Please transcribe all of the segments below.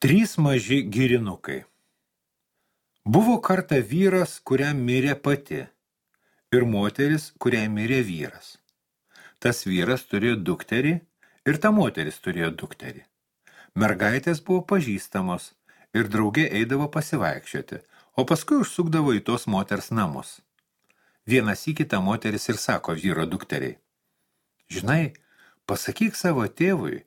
Trys maži girinukai. Buvo kartą vyras, kuriam mirė pati, ir moteris, kuriai mirė vyras. Tas vyras turėjo dukterį ir ta moteris turėjo dukterį. Mergaitės buvo pažįstamos ir draugė eidavo pasivaikščioti, o paskui užsukdavo į tos moters namus. Vienas į kitą moteris ir sako vyro dukteriai. Žinai, pasakyk savo tėvui,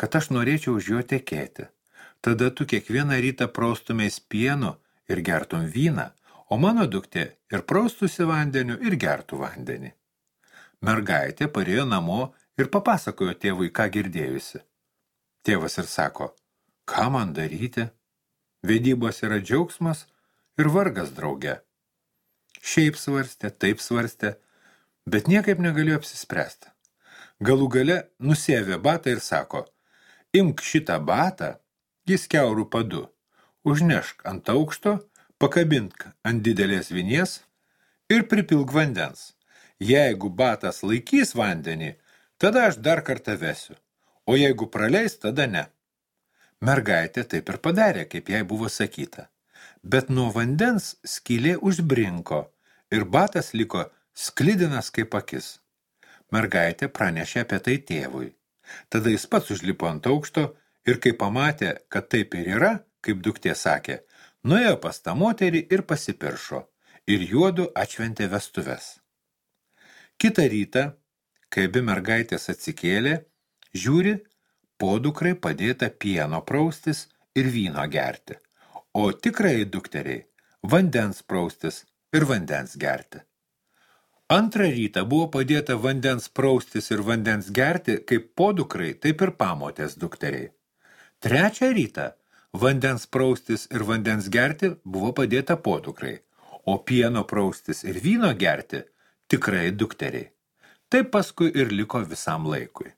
kad aš norėčiau už jo tekėti. Tada tu kiekvieną rytą praustumės pienu ir gertum vyną, o mano duktė ir praustusi vandeniu ir gertų vandenį. Mergaitė parėjo namo ir papasakojo tėvui, ką girdėjusi. Tėvas ir sako, ką man daryti? Vedybos yra džiaugsmas ir vargas drauge. Šiaip svarstė, taip svarstė, bet niekaip negalėjo apsispręsti. Galų gale nusėvė batą ir sako, imk šitą batą, jis keurų padu, užnešk ant aukšto, pakabink ant didelės vinies ir pripilk vandens. Jeigu batas laikys vandenį, tada aš dar kartą vesiu, o jeigu praleis, tada ne. Mergaitė taip ir padarė, kaip jai buvo sakyta bet nuo vandens skylė užbrinko ir batas liko sklidinas kaip akis. Mergaitė pranešė apie tai tėvui. Tada jis pats užlipo ant aukšto ir kai pamatė, kad taip ir yra, kaip duktė sakė, nuėjo pas tą moterį ir pasipiršo ir juodu atšventė vestuves. Kita rytą, kai abi mergaitės atsikėlė, žiūri, podukrai padėta pieno praustis ir vyno gerti – o tikrai dukteriai vandens praustis ir vandens gerti. Antrą rytą buvo padėta vandens praustis ir vandens gerti kaip podukrai, taip ir pamotės dukteriai. Trečią rytą vandens praustis ir vandens gerti buvo padėta podukrai, o pieno praustis ir vyno gerti tikrai dukteriai. Taip paskui ir liko visam laikui.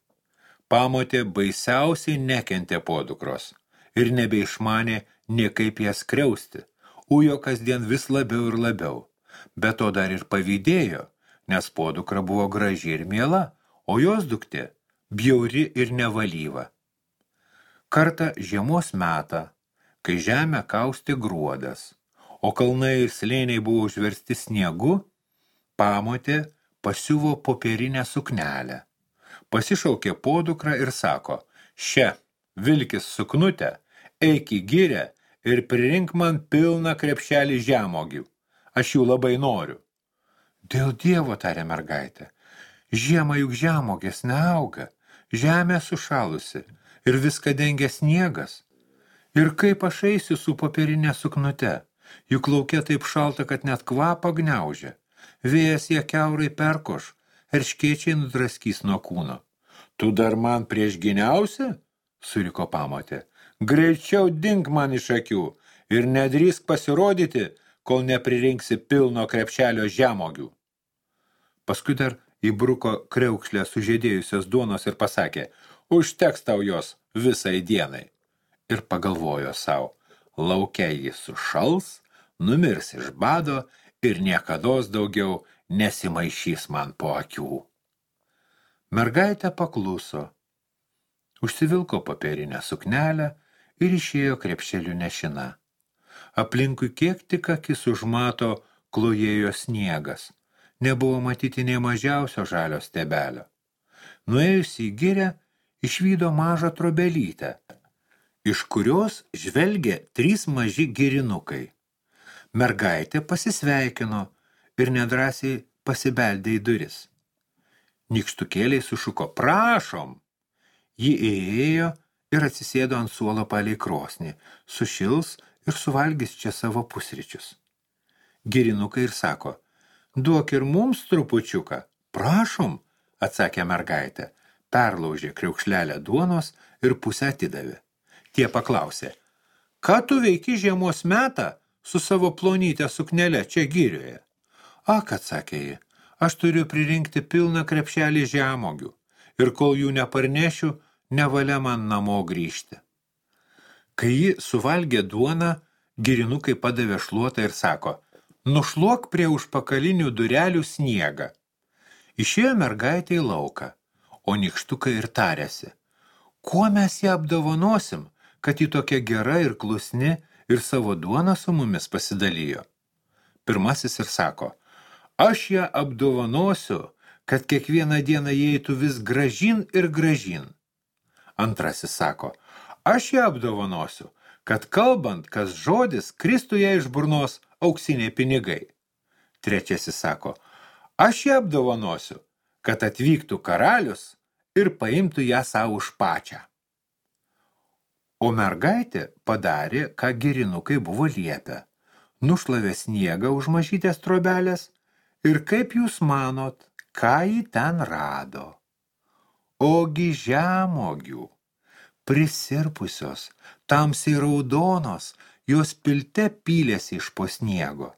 Pamotė baisiausiai nekentė podukros ir nebeišmanė niekaip jas kriausti, ujo kasdien vis labiau ir labiau, bet to dar ir pavydėjo, nes podukra buvo graži ir miela, o jos duktė bjauri ir nevalyva. Kartą žiemos metą, kai žemę kausti gruodas, o kalnai ir slėniai buvo užversti sniegu, pamotė pasiuvo popierinę suknelę. Pasišaukė podukrą ir sako, šia, vilkis suknutę, eik į gyrę ir prirink man pilną krepšelį žemogių. Aš jų labai noriu. Dėl dievo, tarė mergaitė. Žiemą juk žemogės neauga, žemė sušalusi ir viską dengia sniegas. Ir kaip aš eisiu su popierinė suknute, juk laukia taip šalta, kad net kvapą gniaužia. Vėjas jie keurai perkoš, erškiečiai nudraskys nuo kūno. Tu dar man prieš giniausi? suriko pamotė. Greičiau dink man iš akių ir nedrįsk pasirodyti, kol nepririnksi pilno krepšelio žemogių. Paskui dar įbruko kreukšlę sužėdėjusios duonos ir pasakė, užteks tau jos visai dienai. Ir pagalvojo savo, laukia jis sušals, numirs iš bado ir niekados daugiau nesimaišys man po akių. Mergaitė pakluso, užsivilko papierinę suknelę ir išėjo krepšelių nešina. Aplinkui kiek tik akis užmato klojėjo sniegas. Nebuvo matyti nei mažiausio žalio stebelio. Nuėjus į girę, išvydo mažą trobelytę, iš kurios žvelgė trys maži girinukai. Mergaitė pasisveikino ir nedrasiai pasibeldė į duris. Nikštukėliai sušuko, prašom! Ji įėjo ir atsisėdo ant suolo palei krosnį, sušils ir suvalgys čia savo pusryčius. Girinukai ir sako, duok ir mums trupučiuką. Prašom, atsakė mergaitė, perlaužė kriaukšlelę duonos ir pusę atidavė. Tie paklausė, ką tu veiki žiemos metą su savo plonytė suknelė čia gyrioje? Ak, atsakė ji, aš turiu pririnkti pilną krepšelį žemogių ir kol jų neparnešiu, nevalia man namo grįžti. Kai ji suvalgė duoną, girinukai padavė šluotą ir sako, nušluok prie užpakalinių durelių sniegą. Išėjo mergaitė į lauką, o nikštukai ir tarėsi, kuo mes ją apdovanosim, kad ji tokia gera ir klusni ir savo duoną su mumis pasidalijo? Pirmasis ir sako, aš ją apdovanosiu, kad kiekvieną dieną įeitų vis gražin ir gražin. Antrasis sako, aš ją apdovanosiu, kad kalbant, kas žodis, kristų ją iš burnos auksiniai pinigai. Trečiasis sako, aš ją apdovanosiu, kad atvyktų karalius ir paimtų ją savo už pačią. O mergaitė padarė, ką girinukai buvo liepę. Nušlavė sniegą už mažytės trobelės ir kaip jūs manot, ką jį ten rado? Ogi žemogių, prisirpusios, tamsiai raudonos, jos pilte pylėsi iš po sniego.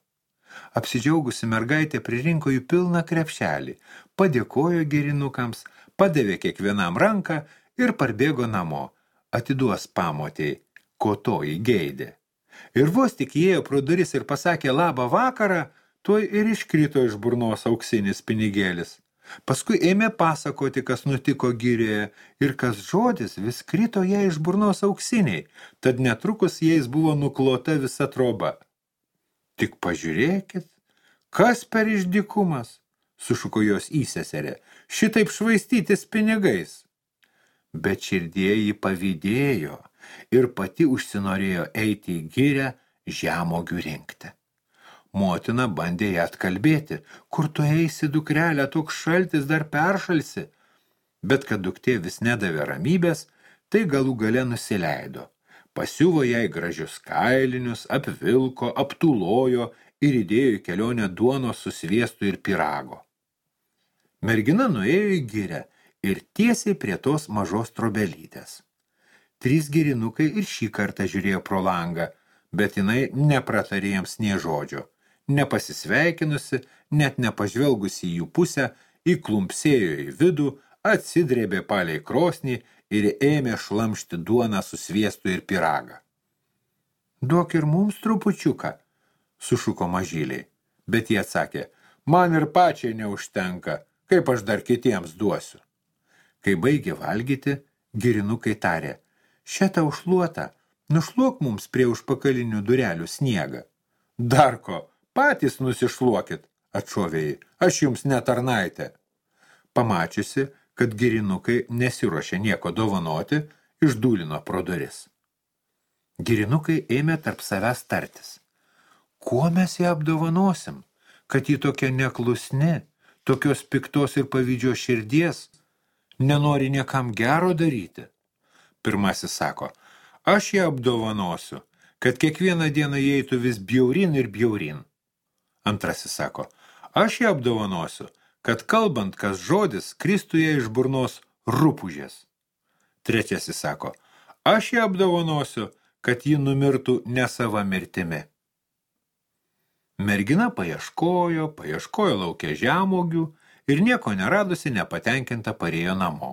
Apsidžiaugusi mergaitė pririnko jų pilną krepšelį, padėkojo gerinukams, padavė kiekvienam ranką ir parbėgo namo, atiduos pamotėjai, ko to įgeidė. Ir vos tik įėjo pro duris ir pasakė labą vakarą, tuoj ir iškrito iš burnos auksinis pinigėlis. Paskui ėmė pasakoti, kas nutiko gyrėje ir kas žodis vis krito jai iš burnos auksiniai, tad netrukus jais buvo nuklota visa troba. Tik pažiūrėkit, kas per išdikumas, sušuko jos įseserė, šitaip švaistytis pinigais. Bet širdieji pavydėjo ir pati užsinorėjo eiti į gyrę žemogių rinkti. Motina bandė ją atkalbėti, kur tu eisi, dukrelė, toks šaltis dar peršalsi. Bet kad duktė vis nedavė ramybės, tai galų gale nusileido. Pasiuvo jai gražius kailinius, apvilko, aptulojo ir įdėjo į kelionę duonos su sviestu ir pirago. Mergina nuėjo į gyrę ir tiesiai prie tos mažos trobelytės. Trys girinukai ir šį kartą žiūrėjo pro langą, bet jinai nepratarė jiems nie žodžio. Nepasisveikinusi, net nepažvelgusi į jų pusę, įklumpsėjo į vidų, atsidrėbė palei krosnį ir ėmė šlamšti duoną su sviestu ir piragą. Duok ir mums trupučiuką, sušuko mažyliai, bet jie atsakė, man ir pačiai neužtenka, kaip aš dar kitiems duosiu. Kai baigė valgyti, girinukai tarė, šitą užluotą, nušluok mums prie užpakalinių durelių sniegą. Darko, patys nusišluokit, atšovėjai, aš jums netarnaitė. Pamačiusi, kad girinukai nesiruošė nieko dovanoti, išdūlino pro duris. Girinukai ėmė tarp savęs tartis. Kuo mes ją apdovanosim, kad ji tokia neklusni, tokios piktos ir pavydžio širdies, nenori niekam gero daryti? Pirmasis sako, aš ją apdovanosiu, kad kiekvieną dieną įeitų vis bjaurin ir bjaurin. Antrasis sako, aš ją apdovanosiu, kad kalbant kas žodis, kristuje iš burnos rūpužės. Trečiasis sako, aš ją apdovanosiu, kad ji numirtų ne sava mirtimi. Mergina paieškojo, paieškojo laukia žemogių ir nieko neradusi nepatenkinta parėjo namo.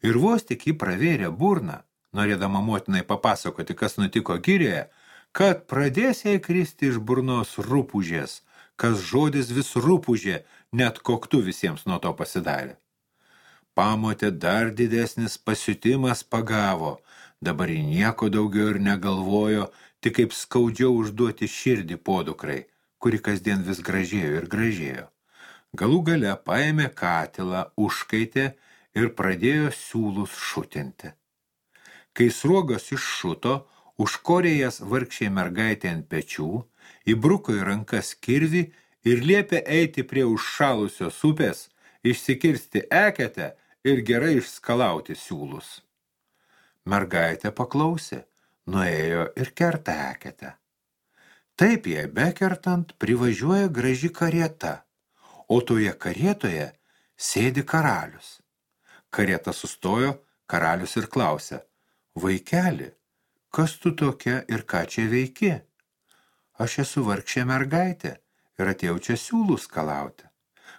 Ir vos tik jį pravėrė burną, norėdama motinai papasakoti, kas nutiko girėje, kad pradės jai kristi iš burnos rūpužės, kas žodis vis rūpužė, net koktu visiems nuo to pasidarė. Pamotė dar didesnis pasiutimas pagavo, dabar į nieko daugiau ir negalvojo, tik kaip skaudžiau užduoti širdį podukrai, kuri kasdien vis gražėjo ir gražėjo. Galų gale paėmė katilą, užkaitė ir pradėjo siūlus šutinti. Kai sruogos iššuto, užkorė jas vargšiai mergaitė ant pečių, įbruko į rankas kirvį ir liepė eiti prie užšalusios upės, išsikirsti eketę ir gerai išskalauti siūlus. Mergaitė paklausė, nuėjo ir kerta eketę. Taip jai bekertant privažiuoja graži karieta, o toje karietoje sėdi karalius. Karieta sustojo, karalius ir klausė, vaikeli, kas tu tokia ir ką čia veiki? Aš esu vargšė mergaitė ir atėjau čia siūlų skalauti.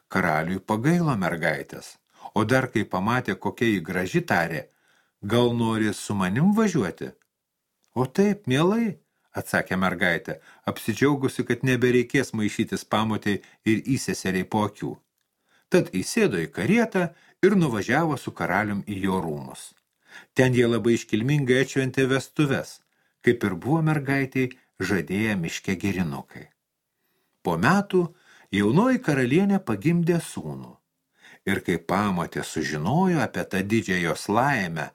Karaliui pagailo mergaitės, o dar kai pamatė, kokia jį graži tarė, gal nori su manim važiuoti? O taip, mielai, atsakė mergaitė, apsidžiaugusi, kad nebereikės maišytis pamotai ir įseseriai po akių. Tad įsėdo į karietą ir nuvažiavo su karalium į jo rūmus. Ten jie labai iškilmingai atšventė vestuves, kaip ir buvo mergaitiai žadėję miške gerinukai. Po metų jaunoji karalienė pagimdė sūnų. Ir kai pamatė sužinojo apie tą didžią jos laimę,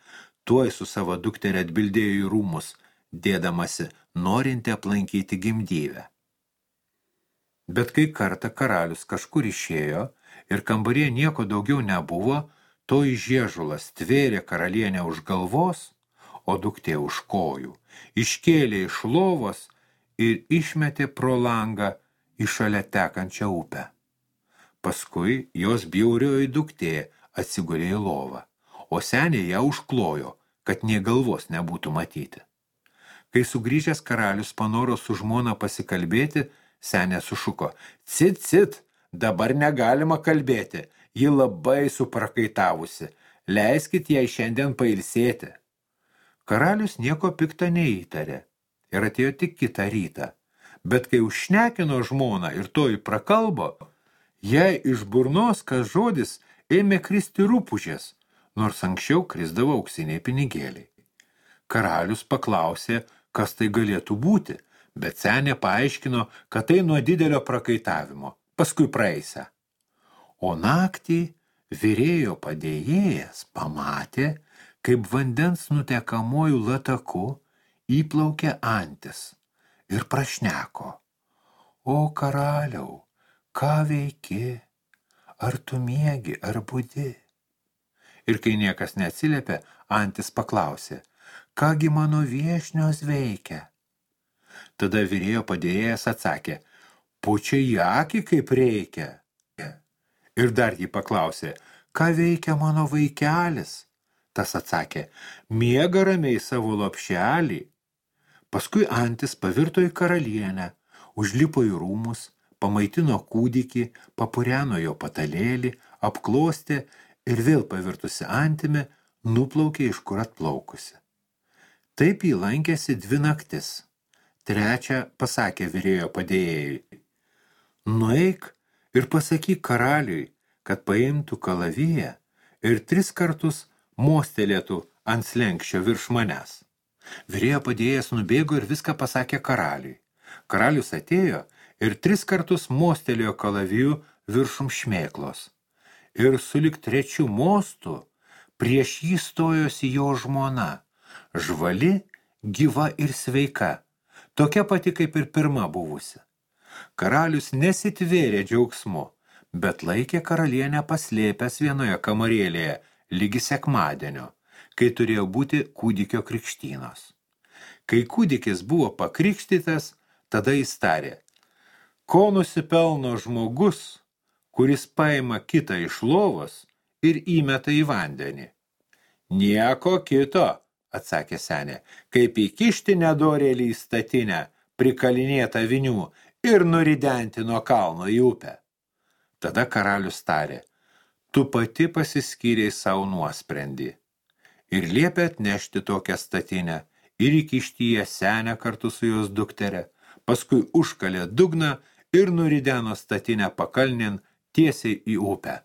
tuoj su savo dukterė atbildėjo į rūmus, dėdamasi norinti aplankyti gimdyvę. Bet kai kartą karalius kažkur išėjo ir kambarie nieko daugiau nebuvo, toji žiežulas tvėrė karalienę už galvos, o duktė už kojų, iškėlė iš lovos ir išmetė pro langą į šalia tekančią upę. Paskui jos bjaurioji duktė atsigulė į lovą, o senė ją užklojo, kad nie galvos nebūtų matyti. Kai sugrįžęs karalius panoro su žmona pasikalbėti, senė sušuko, cit, cit, dabar negalima kalbėti, ji labai suprakaitavusi, leiskit jai šiandien pailsėti. Karalius nieko pikta neįtarė ir atėjo tik kitą rytą bet kai užšnekino žmoną ir toji prakalbo, jai iš burnos kas žodis ėmė kristi rūpužės, nors anksčiau krisdavo auksiniai pinigėliai. Karalius paklausė, kas tai galėtų būti, bet senė paaiškino, kad tai nuo didelio prakaitavimo, paskui praeisę. O naktį vyrėjo padėjėjas pamatė, kaip vandens nutekamojų lataku įplaukė antis ir prašneko. O karaliau, ką veiki? Ar tu miegi, ar budi? Ir kai niekas neatsiliepė, Antis paklausė, kągi mano viešnios veikia? Tada vyrėjo padėjėjas atsakė, pučia į akį kaip reikia. Ir dar jį paklausė, ką veikia mano vaikelis? Tas atsakė, miega ramiai savo lopšelį. Paskui Antis pavirto į karalienę, užlipo į rūmus, pamaitino kūdikį, papureno jo patalėlį, apklostė ir vėl pavirtusi Antimi, nuplaukė iš kur atplaukusi. Taip jį lankėsi dvi naktis. Trečią pasakė vyrėjo padėjėjui. Nueik ir pasakyk karaliui, kad paimtų kalaviją ir tris kartus mostelėtų ant slenkščio virš manęs. Vyrėjo padėjęs nubėgo ir viską pasakė karaliui. Karalius atėjo ir tris kartus mostelėjo kalavijų viršum šmėklos. Ir sulik trečių mostų prieš jį stojosi jo žmona, žvali, gyva ir sveika, tokia pati kaip ir pirma buvusi. Karalius nesitvėrė džiaugsmu, bet laikė karalienę paslėpęs vienoje kamarėlėje, lygi sekmadienio kai turėjo būti kūdikio krikštynos. Kai kūdikis buvo pakrikštytas, tada jis tarė, ko nusipelno žmogus, kuris paima kitą iš lovos ir įmeta į vandenį. Nieko kito, atsakė senė, kaip įkišti nedorėlį į statinę, prikalinėtą vinių ir nuridenti nuo kalno į upę. Tada karalius tarė, tu pati pasiskyrei savo nuosprendį ir liepė atnešti tokią statinę ir įkišti ją senę kartu su jos dukterė, paskui užkalė dugną ir nurideno statinę pakalnin tiesiai į upę.